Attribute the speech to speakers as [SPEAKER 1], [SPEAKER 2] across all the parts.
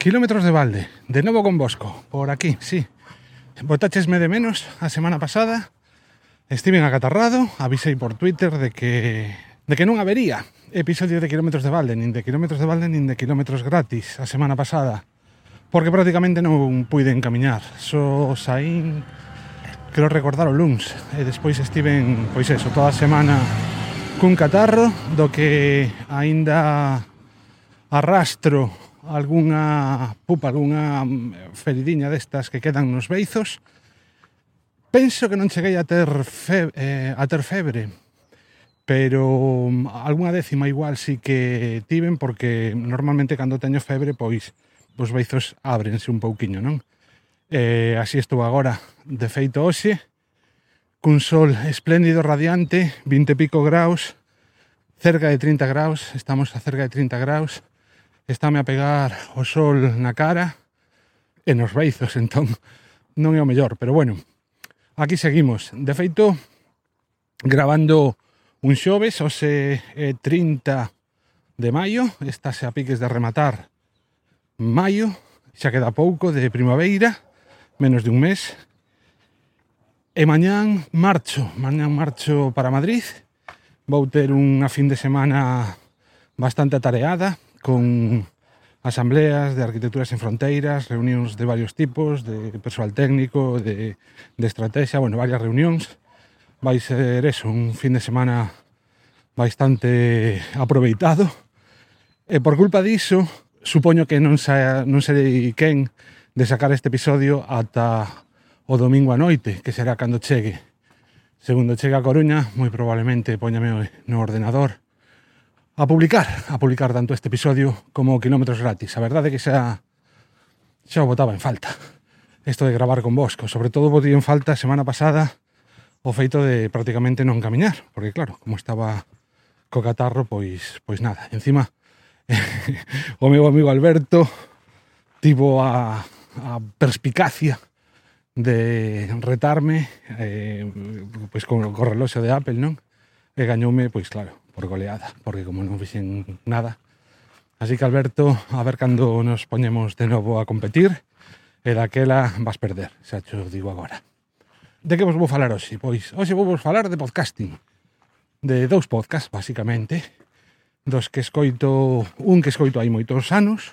[SPEAKER 1] Kilómetros de balde, de novo con Bosco, por aquí, sí. Botáchesme de menos a semana pasada. Estiven acatarrado, avisei por Twitter de que de que non habería episodio de Kilómetros de balde, nin de Kilómetros de balde, nin de Kilómetros gratis a semana pasada, porque prácticamente non pude camiñar. Só so, saín creo recordar o luns e despois estiven, pois eso, toda a semana cun catarro do que aínda arrastro algunha pupa, algunha mm, feridiña destas que quedan nos beizos. Penso que non cheguei a ter, fe, eh, a ter febre, pero mm, algunha décima igual sí que tiven, porque normalmente cando teño febre, pois os beizos ábrense un pouquiño, non? Eh, así estou agora, de feito hoxe, cun sol espléndido, radiante, 20 pico graus, cerca de 30 graus, estamos a cerca de 30 graus, estáme a pegar o sol na cara e nos beizos, entón non é o mellor, pero bueno, aquí seguimos. De feito, grabando un xoves, hoxe é 30 de maio, estás a piques de rematar maio, xa queda pouco de primavera, menos de un mes, e mañán marcho, mañán marcho para Madrid, vou ter unha fin de semana bastante atareada, con asambleas de arquitecturas en fronteiras, reunións de varios tipos, de persoal técnico, de, de estrategia, bueno, varias reunións. Vai ser eso, un fin de semana bastante aproveitado. E por culpa diso, supoño que non, sa, non serei quen de sacar este episodio ata o domingo a noite, que será cando chegue. Segundo chegue a Coruña, moi probablemente poñame no ordenador a publicar, a publicar tanto este episodio como Kilómetros Gratis. A verdade é que xa xa o botaba en falta isto de gravar con vosco. Sobre todo botei en falta a semana pasada o feito de prácticamente non camiñar, porque claro, como estaba co catarro, pois pois nada. Encima o meu amigo Alberto tivo a, a perspicacia de retarme eh, pois con o reloxo de Apple, non? e gañoume, pois claro, por goleada, porque como non fixen nada. Así que Alberto, a ver cando nos poñemos de novo a competir, e daquela vas perder, xa xo digo agora. De que vos vou falar hoxe? Pois hoxe vou vos falar de podcasting. De dous podcasts, basicamente, dos que escoito, un que escoito hai moitos anos,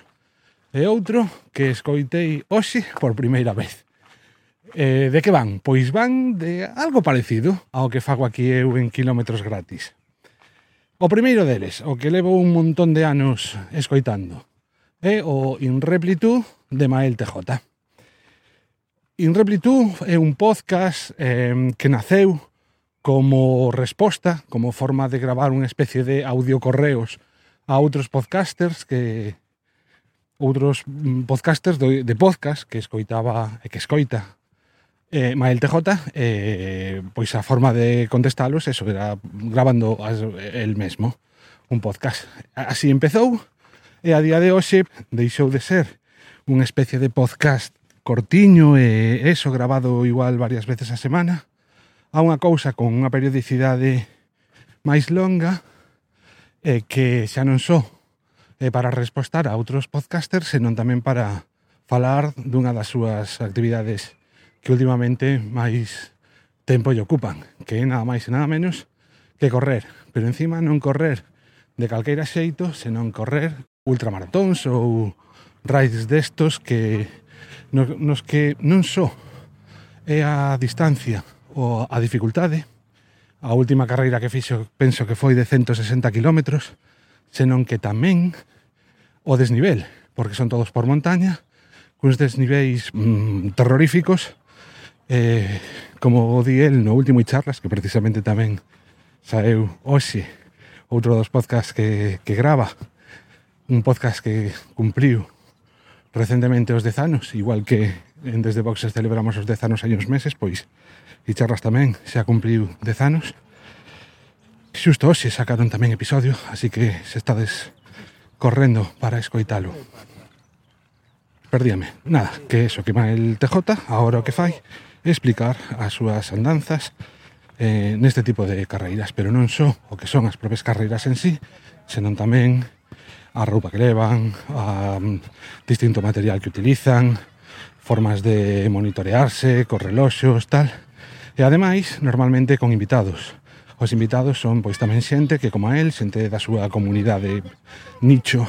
[SPEAKER 1] e outro que escoitei hoxe por primeira vez. Eh, de que van? Pois van de algo parecido ao que fago aquí eu en kilómetros gratis. O primeiro deles, o que levo un montón de anos escoitando, é o In Replitu de Mael TJ. In Replitu é un podcast eh, que naceu como resposta, como forma de gravar unha especie de audiocorreos a outros podcasters que outros mm, podcasters de podcast que escoitaba e que escoita Eh, Mael TJ, eh, pois a forma de contestalos eso, era grabando as, el mesmo un podcast. Así empezou e a día de hoxe deixou de ser unha especie de podcast cortiño e eso grabado igual varias veces a semana a unha cousa con unha periodicidade máis longa e eh, que xa non só eh, para respostar a outros podcasters, senón tamén para falar dunha das súas actividades que últimamente máis tempo lle ocupan, que é nada máis e nada menos que correr, pero encima non correr de calqueira xeito, senón correr ultramaratóns ou raids destos que nos que non só é a distancia ou a dificultade, a última carreira que fixo penso que foi de 160 km, senón que tamén o desnivel, porque son todos por montaña, cuns desniveis mm, terroríficos, Eh, como di el no último charlas, que precisamente tamén saeu hoxe outro dos podcast que, que grava, un podcast que cumpliu recentemente os 10 anos igual que en Desde Boxes celebramos os dezanos hai uns meses, pois e charlas tamén xa cumpliu anos. Xusto hoxe sacaron tamén episodio, así que se estades correndo para escoitalo. Perdíame. Nada, que eso, que má el TJ, agora o que fai, explicar as súas andanzas eh, neste tipo de carreiras, pero non só o que son as propias carreiras en sí, senón tamén a roupa que levan, a um, distinto material que utilizan, formas de monitorearse, cos reloxos, tal. E ademais, normalmente con invitados. Os invitados son pois tamén xente que como a él, xente da súa comunidade nicho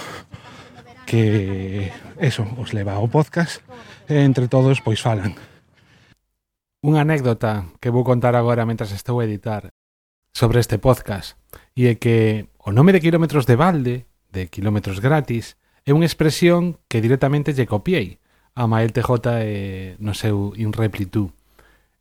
[SPEAKER 1] que eso os leva ao podcast e entre todos pois falan.
[SPEAKER 2] Unha anécdota que vou contar agora mentras estou a editar sobre este podcast e é que o nome de quilómetros de balde, de quilómetros gratis, é unha expresión que directamente lle copiei a Mael TJ e no seu Inreplitú.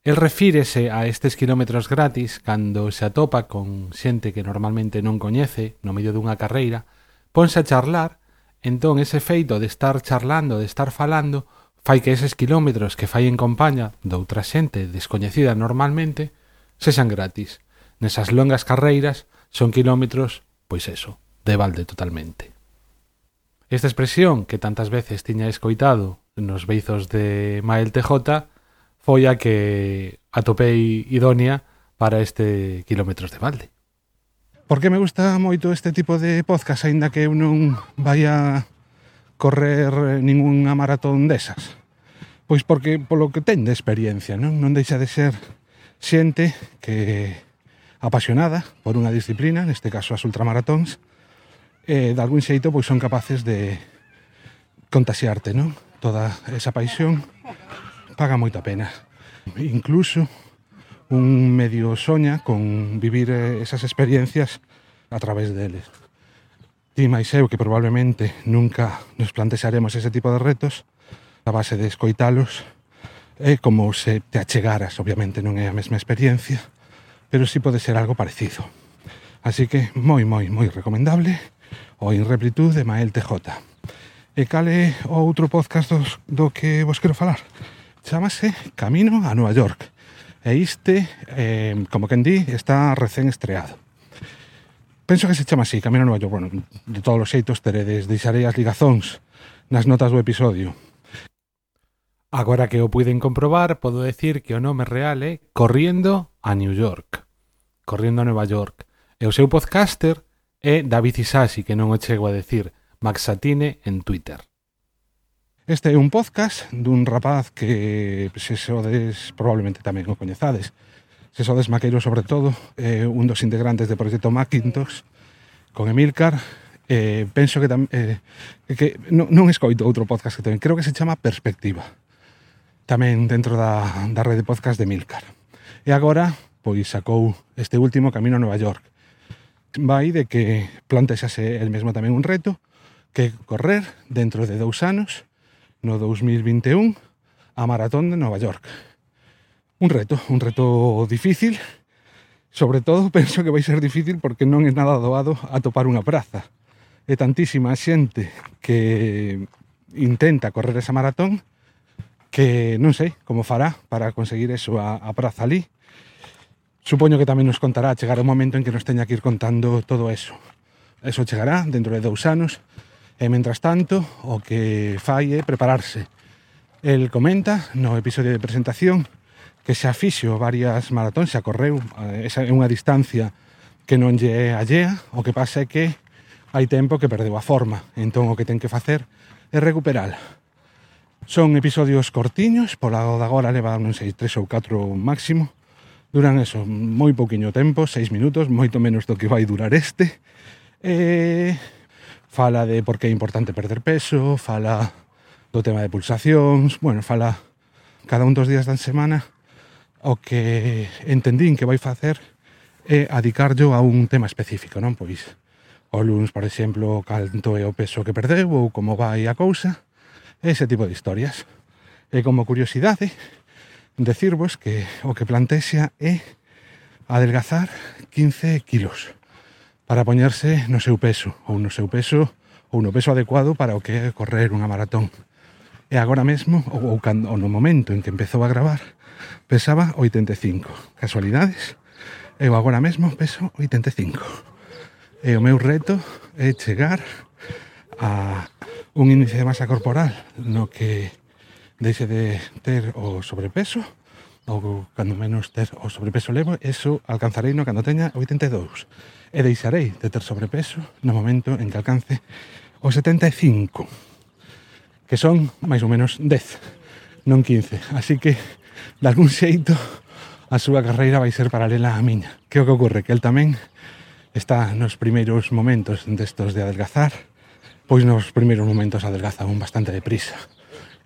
[SPEAKER 2] El refírese a estes quilómetros gratis cando se atopa con xente que normalmente non coñece no medio dunha carreira, ponse a charlar, entón ese feito de estar charlando, de estar falando, fai que eses quilómetros que fai en compaña doutra xente descoñecida normalmente sexan gratis. Nesas longas carreiras son quilómetros, pois eso, de balde totalmente. Esta expresión que tantas veces tiña escoitado nos beizos de Mael TJ foi a que atopei idónea para este quilómetros de balde.
[SPEAKER 1] Por que me gusta moito este tipo de podcast, aínda que eu non vaya correr eh, ningunha maratón desas? Pois porque polo que ten de experiencia, non? Non deixa de ser xente que apasionada por unha disciplina, neste caso as ultramaratóns, e de algún xeito pois son capaces de contaxiarte, non? Toda esa paixón paga moita pena. Incluso un medio soña con vivir eh, esas experiencias a través deles ti máis eu que probablemente nunca nos plantexaremos ese tipo de retos a base de escoitalos é como se te achegaras, obviamente non é a mesma experiencia, pero sí pode ser algo parecido. Así que moi, moi, moi recomendable o Inreplitud de Mael TJ. E cale o outro podcast dos, do que vos quero falar. Chámase Camino a Nova York. E iste, eh, como quen di, está recén estreado penso que se chama así, Camino Nova York. Bueno, de todos os xeitos teredes, deixarei as ligazóns nas notas do episodio.
[SPEAKER 2] Agora que o puiden comprobar, podo decir que o nome real é Corriendo a New York. Corriendo a Nova York. E o seu podcaster é David Isasi, que non o chego a decir, Maxatine en Twitter.
[SPEAKER 1] Este é un podcast dun rapaz que se sodes probablemente tamén o coñezades, que sodes maqueiro sobre todo, eh, un dos integrantes do proxecto Macintosh, con Emilcar, eh, penso que, tam, eh, que non, non escoito outro podcast que tamén, creo que se chama Perspectiva, tamén dentro da, da rede podcast de Emilcar. E agora, pois sacou este último Camino a Nova York. Vai de que plantexase el mesmo tamén un reto, que correr dentro de dous anos, no 2021, a Maratón de Nova York un reto, un reto difícil. Sobre todo penso que vai ser difícil porque non é nada doado atopar unha praza. É tantísima xente que intenta correr esa maratón que non sei como fará para conseguir eso a, a praza ali. Supoño que tamén nos contará chegar o momento en que nos teña que ir contando todo eso. Eso chegará dentro de dous anos. E, mentras tanto, o que fai é prepararse. El comenta no episodio de presentación que xa fixo varias maratóns, xa correu, eh, esa é unha distancia que non lle é allea, o que pasa é que hai tempo que perdeu a forma, entón o que ten que facer é recuperala. Son episodios cortiños, pola lado de agora leva, non sei, tres ou catro máximo, duran eso, moi pouquiño tempo, seis minutos, moito menos do que vai durar este. E fala de por que é importante perder peso, fala do tema de pulsacións, bueno, fala cada un dos días da semana o que entendín que vai facer é adicarlo a un tema específico, non? Pois o luns, por exemplo, canto é o peso que perdeu ou como vai a cousa, ese tipo de historias. E como curiosidade, decirvos que o que plantexa é adelgazar 15 kilos para poñerse no seu peso ou no seu peso ou no peso adecuado para o que é correr unha maratón. E agora mesmo, ou, ou, cando, ou no momento en que empezou a gravar, pesaba 85. Casualidades, eu agora mesmo peso 85. E o meu reto é chegar a un índice de masa corporal no que deixe de ter o sobrepeso ou cando menos ter o sobrepeso levo, eso alcanzarei no cando teña 82 e deixarei de ter sobrepeso no momento en que alcance o 75 que son máis ou menos 10, non 15. Así que, de algún xeito, a súa carreira vai ser paralela á miña. Que o que ocorre? Que el tamén está nos primeiros momentos destos de adelgazar, pois nos primeiros momentos adelgaza un bastante deprisa.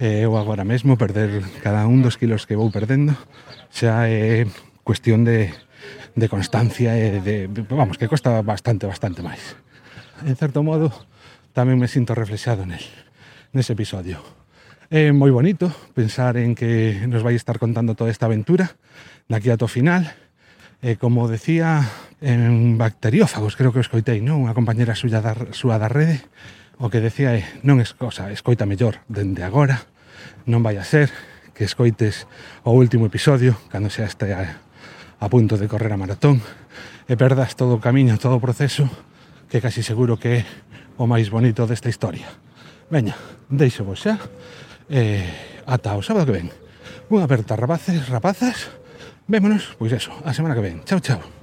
[SPEAKER 1] E eu agora mesmo perder cada un dos kilos que vou perdendo xa é cuestión de, de constancia e de, vamos, que costa bastante, bastante máis. En certo modo, tamén me sinto reflexado nel nese episodio. É moi bonito pensar en que nos vai estar contando toda esta aventura daqui ato final. E como decía en Bacteriófagos, creo que o escoitei, non? Unha compañera suya da, súa da rede, o que decía é, non es cosa, escoita mellor dende agora, non vai a ser que escoites o último episodio, cando xa este a, a punto de correr a maratón, e perdas todo o camiño, todo o proceso, que casi seguro que é o máis bonito desta historia. Veña, deixo vos xa. Eh, Ata o sábado que ven. Unha aperta rapaces, rapazas. Vémonos, pois eso, a semana que ven. Chao, chao.